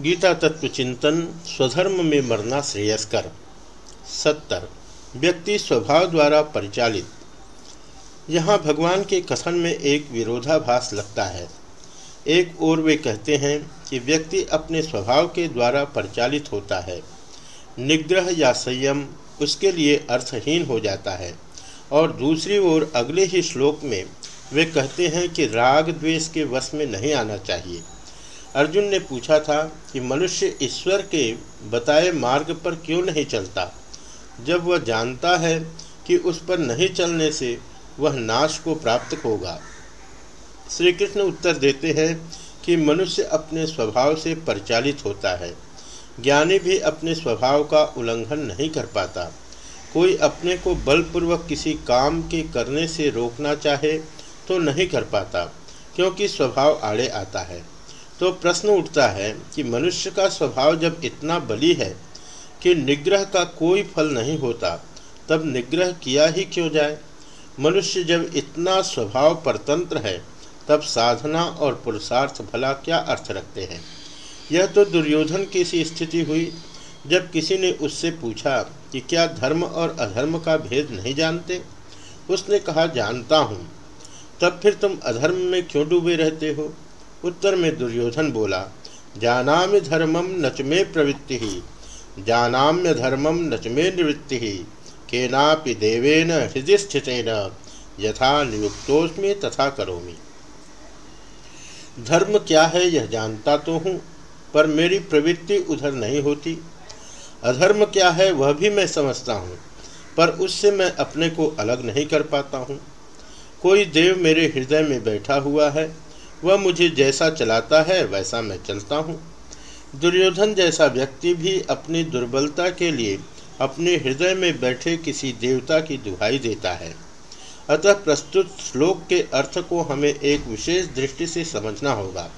गीता तत्व चिंतन स्वधर्म में मरना श्रेयस्कर। सत्तर। व्यक्ति स्वभाव द्वारा परिचालित। यहाँ भगवान के कथन में एक विरोधाभास लगता है। एक ओर वे कहते हैं कि व्यक्ति अपने स्वभाव के द्वारा परिचालित होता है। निग्रह या संयम उसके लिए अर्थहीन हो जाता है। और दूसरी ओर अगले ही श्लोक में वे कहते हैं कि राग द्वेष के वश में नहीं आना चाहिए। अर्जुन ने पूछा था कि मनुष्य ईश्वर के बताए मार्ग पर क्यों नहीं चलता? जब वह जानता है कि उस पर नहीं चलने से वह नाश को प्राप्त होगा। श्री कृष्ण उत्तर देते हैं कि मनुष्य अपने स्वभाव से परिचालित होता है। ज्ञानी भी अपने स्वभाव का उल्लंघन नहीं कर पाता। कोई अपने को बलपूर्वक किसी काम के करने से रोकना चाहे तो नहीं कर पाता, क्योंकि स्वभाव आड़े आता है। तो प्रश्न उठता है कि मनुष्य का स्वभाव जब इतना बली है कि निग्रह का कोई फल नहीं होता, तब निग्रह किया ही क्यों जाए? मनुष्य जब इतना स्वभाव परतंत्र है, तब साधना और पुरुषार्थ भला क्या अर्थ रखते हैं? यह तो दुर्योधन की सी स्थिति हुई, जब किसी ने उससे पूछा कि क्या धर्म और अधर्म का भेद नहीं जानते? उसने कहा, जानता हूँ। तब फिर तुम अधर्म में क्यों डूबे रहते हो? उत्तर में दुर्योधन बोला, जानाम्य धर्मम नच में प्रवृत्ति ही जानाम्य धर्मम नच में निवृत्ति ही केनापि देवेन हृदय स्थितेन यथा नियुक्तोस्मी तथा करोमी। धर्म क्या है यह जानता तो हूँ, पर मेरी प्रवृत्ति उधर नहीं होती। अधर्म क्या है वह भी मैं समझता हूँ, पर उससे मैं अपने को अलग नहीं कर पाता हूँ। कोई देव मेरे हृदय में बैठा हुआ है वह मुझे जैसा चलाता है, वैसा मैं चलता हूँ। दुर्योधन जैसा व्यक्ति भी अपनी दुर्बलता के लिए अपने हृदय में बैठे किसी देवता की दुहाई देता है। अतः प्रस्तुत श्लोक के अर्थ को हमें एक विशेष दृष्टि से समझना होगा।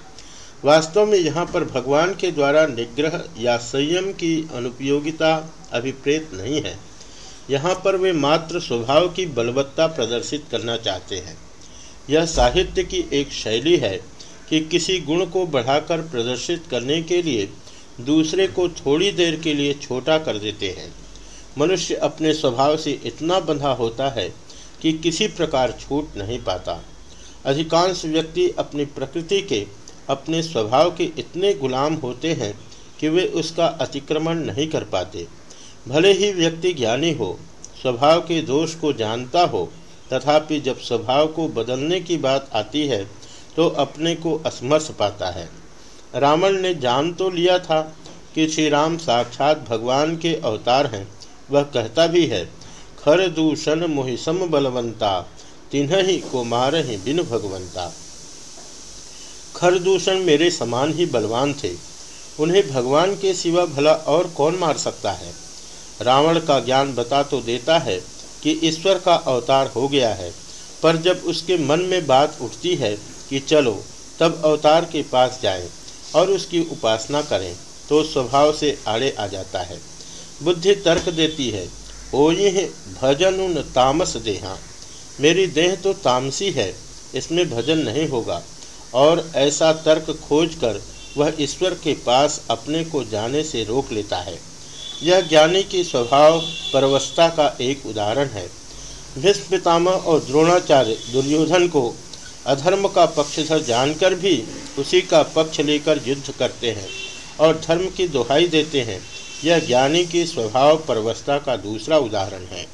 वास्तव में यहाँ पर भगवान के द्वारा निग्रह या संयम की अनुपयोगिता अभिप्रेत नहीं है। यहाँ पर वे मात्र स्वभाव की बलवत्ता प्रदर्शित करना चाहते हैं। यह साहित्य की एक शैली है कि किसी गुण को बढ़ाकर प्रदर्शित करने के लिए दूसरे को थोड़ी देर के लिए छोटा कर देते हैं। मनुष्य अपने स्वभाव से इतना बंधा होता है कि किसी प्रकार छूट नहीं पाता। अधिकांश व्यक्ति अपनी प्रकृति के, अपने स्वभाव के इतने गुलाम होते हैं कि वे उसका अतिक्रमण नहीं कर पाते। भले ही व्यक्ति ज्ञानी हो, स्वभाव के दोष को जानता हो तथापि जब स्वभाव को बदलने की बात आती है तो अपने को असमर्थ पाता है। रावण ने जान तो लिया था कि श्री राम साक्षात भगवान के अवतार हैं। वह कहता भी है, खर दूषण मोहि सम बलवंता तिन्ह ही को मार ही बिन भगवंता। खर दूषण मेरे समान ही बलवान थे। उन्हें भगवान के सिवा भला और कौन मार सकता है? रावण का ज्ञान बता तो देता है कि ईश्वर का अवतार हो गया है। पर जब उसके मन में बात उठती है कि चलो, तब अवतार के पास जाएँ और उसकी उपासना करें तो स्वभाव से आड़े आ जाता है। बुद्धि तर्क देती है ओ ये भजन उन तामस देहा। मेरी देह तो तामसी है, इसमें भजन नहीं होगा। और ऐसा तर्क खोज कर वह ईश्वर के पास अपने को जाने से रोक लेता है। यह ज्ञानी की स्वभाव परवस्था का एक उदाहरण है। भीष्म पितामह और द्रोणाचार्य दुर्योधन को अधर्म का पक्षधर जानकर भी उसी का पक्ष लेकर युद्ध करते हैं और धर्म की दुहाई देते हैं। यह ज्ञानी की स्वभाव परवस्था का दूसरा उदाहरण है।